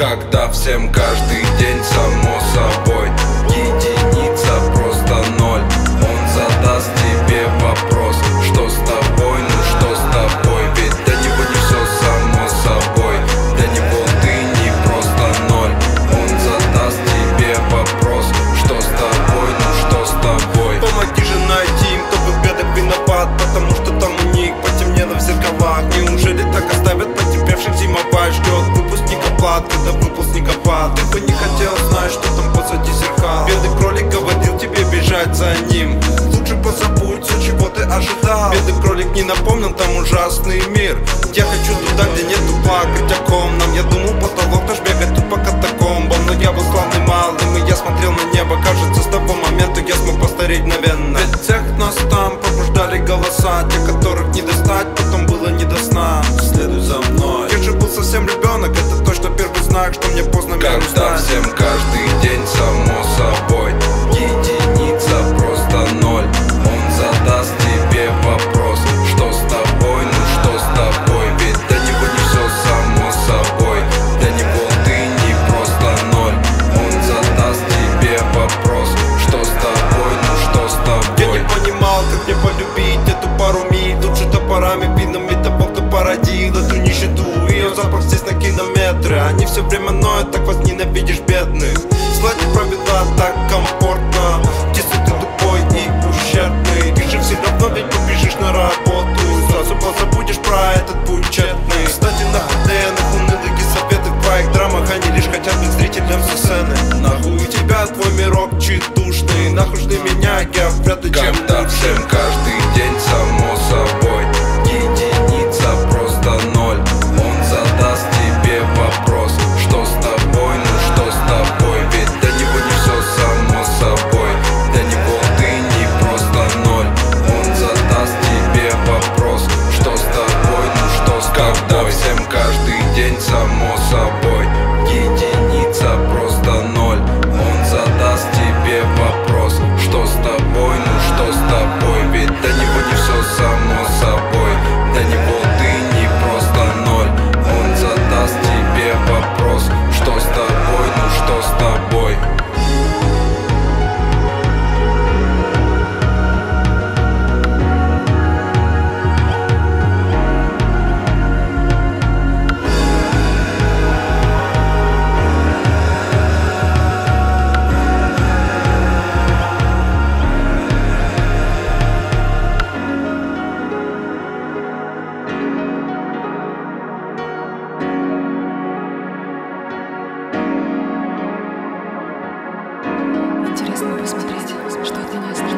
Когда всем каждый день само собой когда выпускник опад Ты бы не хотел знать, что там позади зеркал Бедный кролик говорил тебе бежать за ним. Лучше позабудь все, чего ты ожидал. Бедный кролик не напомнил там ужасный мир. Я хочу туда, где нету плакать о нам Я думал, потолок наш бегать тут по катакомбам. Но я был славный малым, и я смотрел на небо. Кажется, с того момента я смог постареть мгновенно Ведь всех нас там пробуждали голоса. Те, Они все время ноют, так возненавидишь бедных. Сладких провела так комфортно. Если ты тупой и ущербный. Ты же все равно ведь побежишь на работу. Сразу позабудешь про этот путь тщетный. Кстати, нахуй длинных унылых и советы В твоих драмах. Они лишь хотят быть зрителем со сцены. Нахуй тебя твой мирок читушный? Нахуй жди меня, я вряд ли чем лучше интересно посмотреть, что ты не оставил.